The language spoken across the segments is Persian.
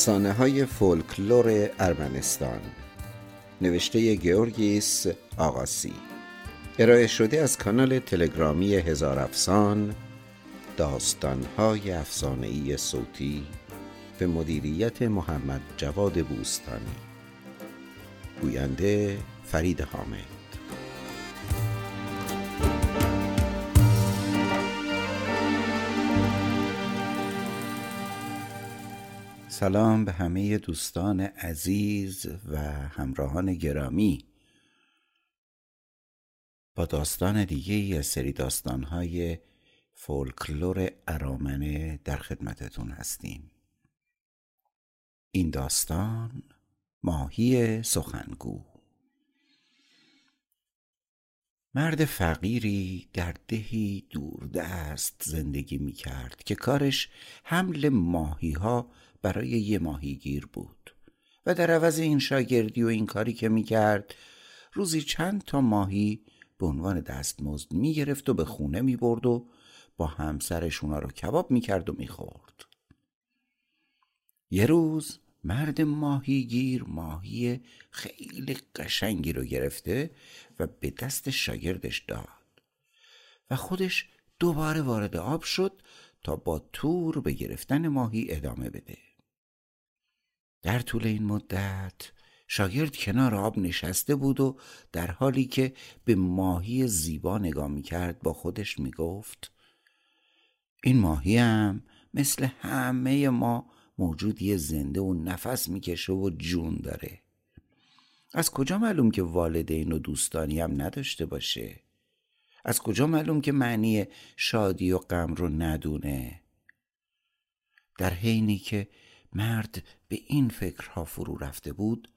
افسانه های فولکلور ارمنستان. نوشته گیورگیس آقاسی ارائه شده از کانال تلگرامی هزار افسان داستان های افسانه صوتی به مدیریت محمد جواد بوستانی. گوینده فرید حامد. سلام به همه دوستان عزیز و همراهان گرامی. با داستان دیگه ای از سری داستانهای فولکلور ارامنه در خدمتتون هستیم. این داستان ماهی سخنگو. مرد فقیری در دهی دوردست زندگی می کرد که کارش حمل ماهی ها برای یه ماهیگیر بود. و در عوض این شاگردی و این کاری که می‌کرد روزی چند تا ماهی به عنوان دستمزد می‌گرفت و به خونه می‌برد و با همسرش اونا رو کباب می‌کرد و می‌خورد. یه روز مرد ماهیگیر ماهی خیلی قشنگی رو گرفته و به دست شاگردش داد. و خودش دوباره وارد آب شد تا با تور به گرفتن ماهی ادامه بده. در طول این مدت شاگرد کنار آب نشسته بود و در حالی که به ماهی زیبا نگاه می‌کرد با خودش می‌گفت این ماهی هم مثل همه ما موجودی زنده و نفس می‌کشه و جون داره. از کجا معلوم که والدین و دوستانی هم نداشته باشه؟ از کجا معلوم که معنی شادی و غم رو ندونه؟ در حینی که مرد به این فکرها فرو رفته بود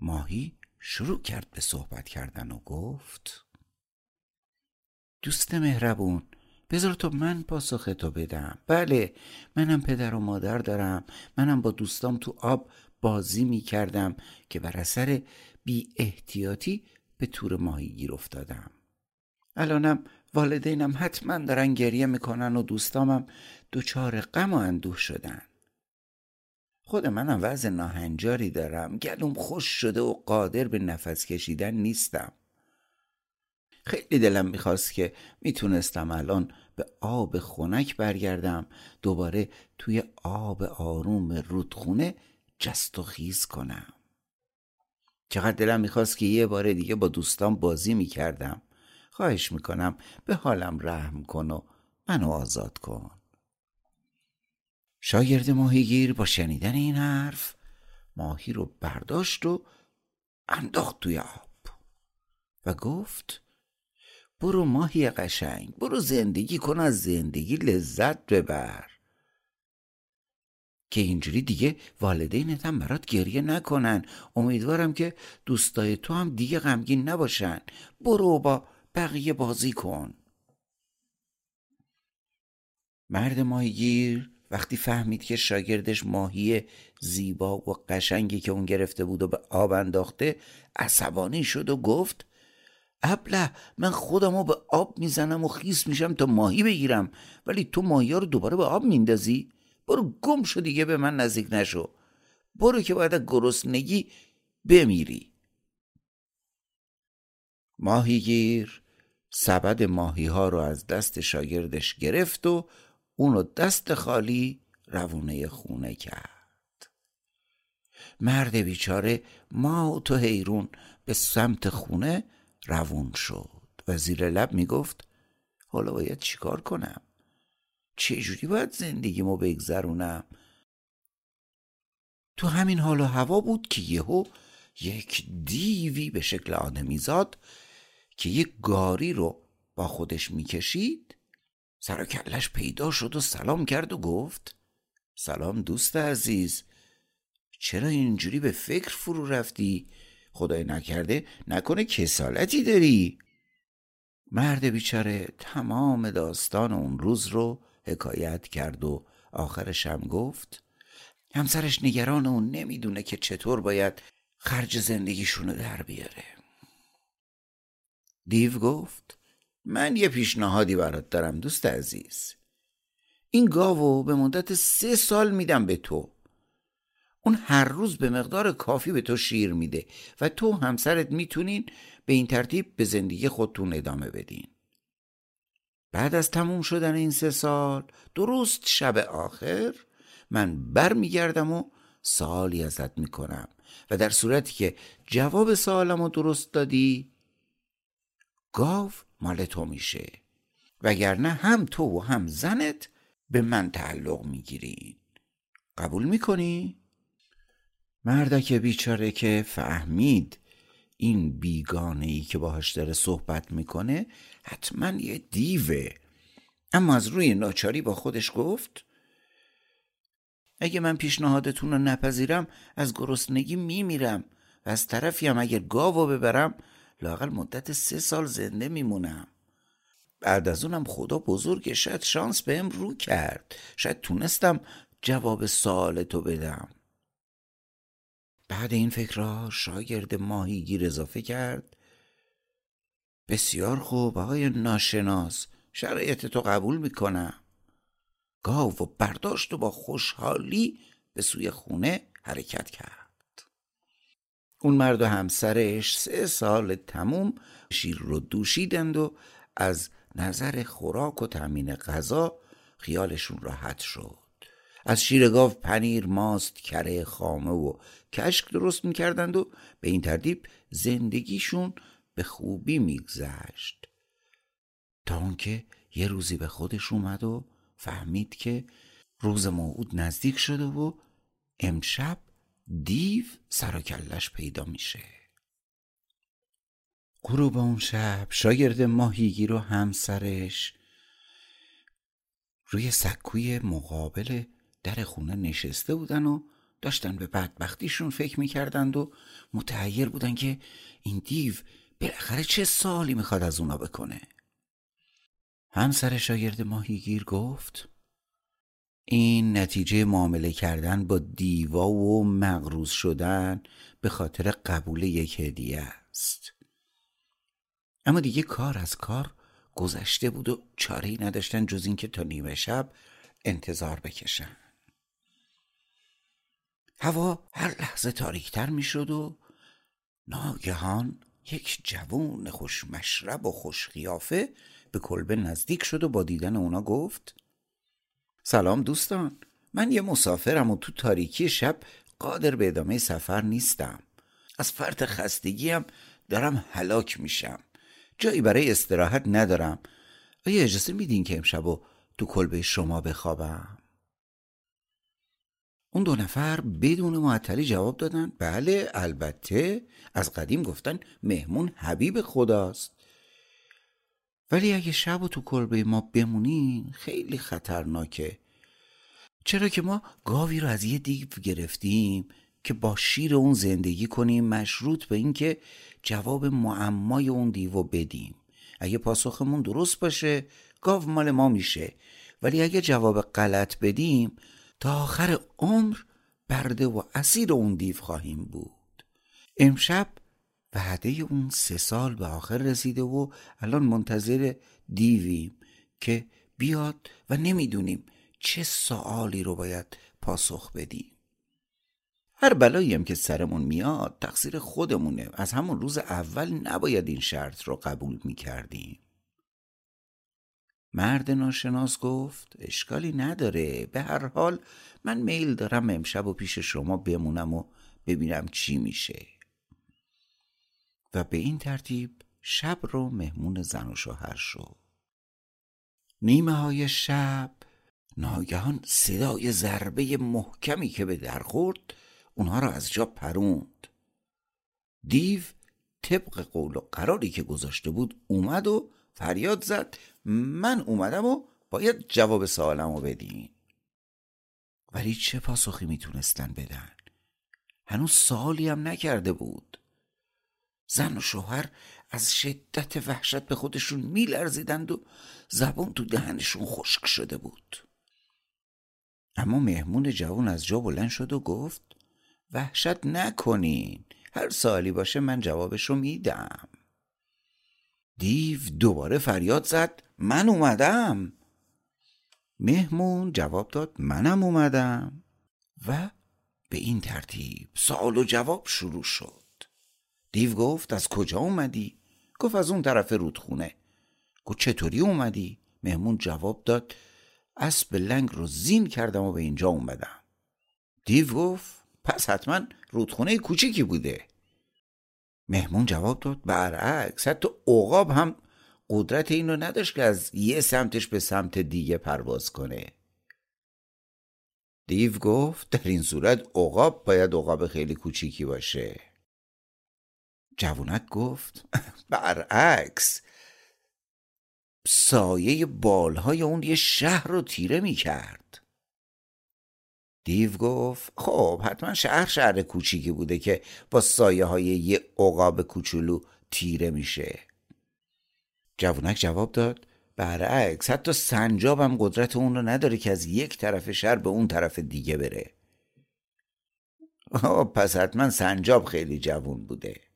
ماهی شروع کرد به صحبت کردن و گفت دوست مهربون بذار تو من پاسخ تو بدم. بله منم پدر و مادر دارم. منم با دوستام تو آب بازی می کردم که بر اثر بی احتیاطی به تور ماهی گیر افتادم. الانم والدینم حتما دارن گریه می‌کنن و دوستامم دچار غم و اندوه شدن. خود منم وضع ناهنجاری دارم. گلوم خوش شده و قادر به نفس کشیدن نیستم. خیلی دلم می‌خواست که می‌تونستم الان به آب خنک برگردم دوباره توی آب آروم رودخونه جست و خیز کنم. چقدر دلم می‌خواست که یه بار دیگه با دوستان بازی می‌کردم. خواهش می‌کنم به حالم رحم کن و منو آزاد کن. شاگرد ماهیگیر با شنیدن این حرف ماهی رو برداشت و انداخت توی آب و گفت برو ماهی قشنگ برو زندگی کن از زندگی لذت ببر. که اینجوری دیگه والدینت هم برات گریه نکنن. امیدوارم که دوستای تو هم دیگه غمگین نباشن. برو با بقیه بازی کن. مرد ماهیگیر وقتی فهمید که شاگردش ماهی زیبا و قشنگی که اون گرفته بود و به آب انداخته عصبانی شد و گفت ابله من خودم رو به آب می‌زنم و خیس میشم تا ماهی بگیرم ولی تو ماهی رو دوباره به آب میندازی. برو گم شو دیگه به من نزدیک نشو. برو که باید گرسنگی بمیری. ماهیگیر سبد ماهی ها رو از دست شاگردش گرفت و اونو دست خالی روونه خونه کرد. مرد بیچاره ما و تو حیرون به سمت خونه روون شد. و زیر لب می‌گفت حالا باید چیکار کنم؟ چجوری باید زندگیمو بگذرونم؟ تو همین حال و هوا بود که یهو یک دیوی به شکل آدمیزاد که یک گاری رو با خودش می‌کشید سر کلش پیدا شد و سلام کرد و گفت سلام دوست عزیز چرا اینجوری به فکر فرو رفتی؟ خدای نکرده نکنه کسالتی داری؟ مرد بیچاره تمام داستان اون روز رو حکایت کرد و آخرش هم گفت همسرش نگران اون نمی‌دونه که چطور باید خرج زندگیشونو در بیاره دیو گفت من یه پیشنهادی برات دارم دوست عزیز. این گاوو به مدت سه سال میدم به تو. اون هر روز به مقدار کافی به تو شیر میده و تو همسرت می‌تونین به این ترتیب به زندگی خودتون ادامه بدین. بعد از تموم شدن این سه سال درست شب آخر من بر میگردم و سالی ازت می‌کنم و در صورتی که جواب سوالم رو درست دادی گاو مال تو میشه. وگرنه هم تو و هم زنت به من تعلق می‌گیرین. قبول می‌کنی؟ مردک بیچاره که فهمید این بیگانه ای که باهاش داره صحبت می‌کنه حتما یه دیوه. اما از روی ناچاری با خودش گفت اگه من پیشنهادتون رو نپذیرم از گرسنگی میمیرم و از طرفی هم اگر گاو ببرم لاقل مدت سه سال زنده میمونم. بعد از اونم خدا بزرگه شاید شانس بهم رو کرد. شاید تونستم جواب سوال تو بدم. بعد این فکرها شاگرد ماهیگیر اضافه کرد. بسیار خوب آقای ناشناس شرایط تو قبول می‌کنم. گاو و برداشت و با خوشحالی به سوی خونه حرکت کرد. اون مرد و همسرش سه سال تموم شیر رو دوشیدند و از نظر خوراک و تأمین غذا خیالشون راحت شد. از شیر گاو پنیر ماست کره خامه و کشک درست می‌کردند و به این ترتیب زندگیشون به خوبی میگذشت. تا آنکه یه روزی به خودش اومد و فهمید که روز موعود نزدیک شده و امشب دیو سر پیدا میشه. غروب اون شب شاگرد ماهیگیر و همسرش روی سکوی مقابل در خونه نشسته بودن و داشتن به بدبختیشون فکر می‌کردند و متحیر بودن که این دیو بالاخره چه سالی می‌خواد از اونا بکنه. همسر شاگرد ماهیگیر گفت این نتیجه معامله کردن با دیوا و مغروز شدن به خاطر قبول یک هدیه است. اما دیگه کار از کار گذشته بود و چاره ای نداشتن جز اینکه تا نیمه شب انتظار بکشن. هوا هر لحظه تاریکتر می‌شد و ناگهان یک جوون خوش مشرب و خوش خیافه به کلبه نزدیک شد و با دیدن اونا گفت سلام دوستان. من یه مسافرم و تو تاریکی شب قادر به ادامه سفر نیستم. از فرط خستگیم دارم هلاک میشم. جایی برای استراحت ندارم. آیا اجازه میدین که امشب و تو کلبه شما بخوابم؟ اون دو نفر بدون معطلی جواب دادن بله البته. از قدیم گفتن مهمون حبیب خداست. ولی اگه شب و تو کلبه ما بمونین خیلی خطرناکه. چرا که ما گاوی رو از یه دیو گرفتیم که با شیر اون زندگی کنیم مشروط به اینکه جواب معمای اون دیو بدیم. اگه پاسخمون درست باشه گاو مال ما میشه. ولی اگه جواب غلط بدیم تا آخر عمر برده و اسیر اون دیو خواهیم بود. امشب وعده اون سه سال به آخر رسیده و الان منتظر دیویم که بیاد و نمی‌دونیم چه سوالی رو باید پاسخ بدیم. هر بلایی هم که سرمون میاد تقصیر خودمونه. از همون روز اول نباید این شرط رو قبول می‌کردیم. مرد ناشناس گفت اشکالی نداره. به هر حال من میل دارم امشب و پیش شما بمونم و ببینم چی میشه. و به این ترتیب شب رو مهمون زن و شوهر شد نیمه های شب ناگهان صدای ضربه محکمی که به در خورد اونها را از جا پروند. دیو طبق قول و قراری که گذاشته بود اومد و فریاد زد من اومدم و باید جواب سوالمو بدین. ولی چه پاسخی می‌تونستن بدن؟ هنوز سوالی هم نکرده بود. زن و شوهر از شدت وحشت به خودشون میلرزیدند و زبون تو دهنشون خشک شده بود. اما مهمون جوان از جا بلند شد و گفت وحشت نکنین هر سوالی باشه من جوابشو میدم. دیو دوباره فریاد زد من اومدم. مهمون جواب داد منم اومدم. و به این ترتیب سوال و جواب شروع شد. دیو گفت از کجا اومدی؟ گفت از اون طرف رودخونه. گفت چطوری اومدی؟ مهمون جواب داد اسب لنگ رو زین کردم و به اینجا اومدم. دیو گفت پس حتما رودخونه کوچیکی بوده. مهمون جواب داد برعکس حتی عقاب هم قدرت این رو نداشت که از یه سمتش به سمت دیگه پرواز کنه. دیو گفت در این صورت عقاب باید عقاب خیلی کوچیکی باشه. جوونک گفت برعکس. سایه بالهای اون یه شهر رو تیره می کرد دیو گفت خب حتما شهر شهر کوچیکی بوده که با سایه های یه عقاب کوچولو تیره میشه. جوونک جواب داد برعکس حتی سنجاب هم قدرت اون رو نداره که از یک طرف شهر به اون طرف دیگه بره. پس حتما سنجاب خیلی جوون بوده.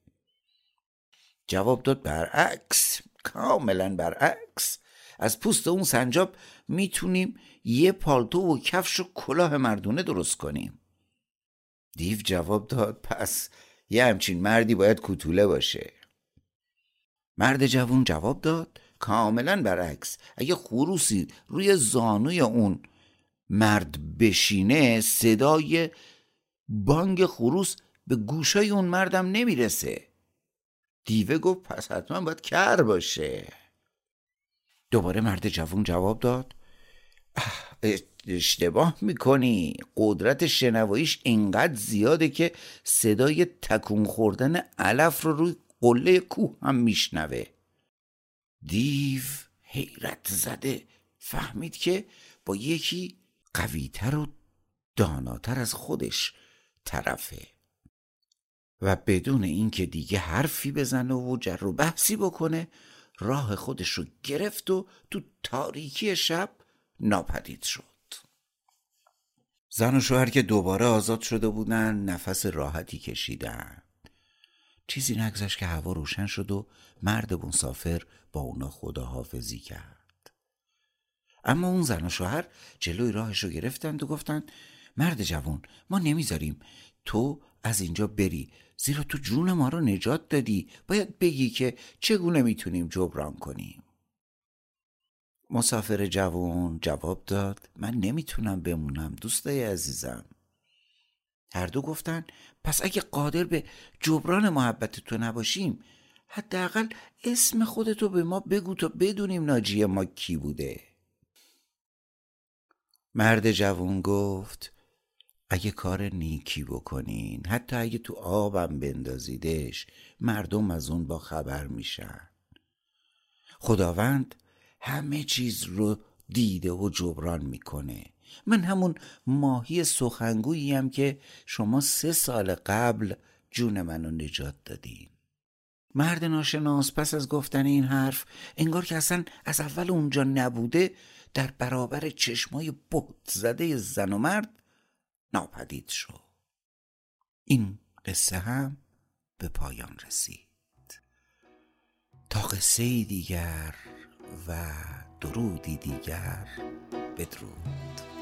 جواب داد برعکس کاملا برعکس. از پوست اون سنجاب می‌تونیم یه پالتو و کفش و کلاه مردونه درست کنیم. دیو جواب داد پس یه همچین مردی باید کوتوله باشه. مرد جوون جواب داد کاملا برعکس. اگه خروسی روی زانوی اون مرد بشینه صدای بانگ خروس به گوشای اون مردم نمی‌رسه. دیوه گفت پس حتما باید کر باشه. دوباره مرد جوون جواب داد. اشتباه می‌کنی. قدرت شنواییش اینقدر زیاده که صدای تکون خوردن علف رو روی قله کوه هم میشنوه. دیو حیرت زده. فهمید که با یکی قویتر و داناتر از خودش طرفه. و بدون اینکه دیگه حرفی بزنه و جر و بحثی بکنه راه خودش رو گرفت و تو تاریکی شب ناپدید شد. زن و شوهر که دوباره آزاد شده بودن نفس راحتی کشیدن. چیزی نگذشت که هوا روشن شد و مرد مسافر با اونا خداحافظی کرد. اما اون زن و شوهر جلوی راهش رو گرفتند و گفتند مرد جوان ما نمی‌ذاریم تو از اینجا بری. زیرا تو جون ما رو نجات دادی. باید بگی که چگونه می‌تونیم جبران کنیم؟ مسافر جوان جواب داد من نمی‌تونم بمونم دوستای عزیزم. هر دو گفتن پس اگه قادر به جبران محبت تو نباشیم حداقل اسم خودتو به ما بگو تا بدونیم ناجی ما کی بوده. مرد جوون گفت اگه کار نیکی بکنین حتی اگه تو آبم بندازیدش مردم از اون با خبر میشن. خداوند همه چیز رو دیده و جبران می‌کنه. من همون ماهی سخنگوییم که شما سه سال قبل جون منو نجات دادین. مرد ناشناس پس از گفتن این حرف انگار که اصلا از اول اونجا نبوده در برابر چشمای بهت زده زن و مرد ناپدید شد. این قصه هم به پایان رسید. تا قصه دیگر و درودی دیگر بدرود.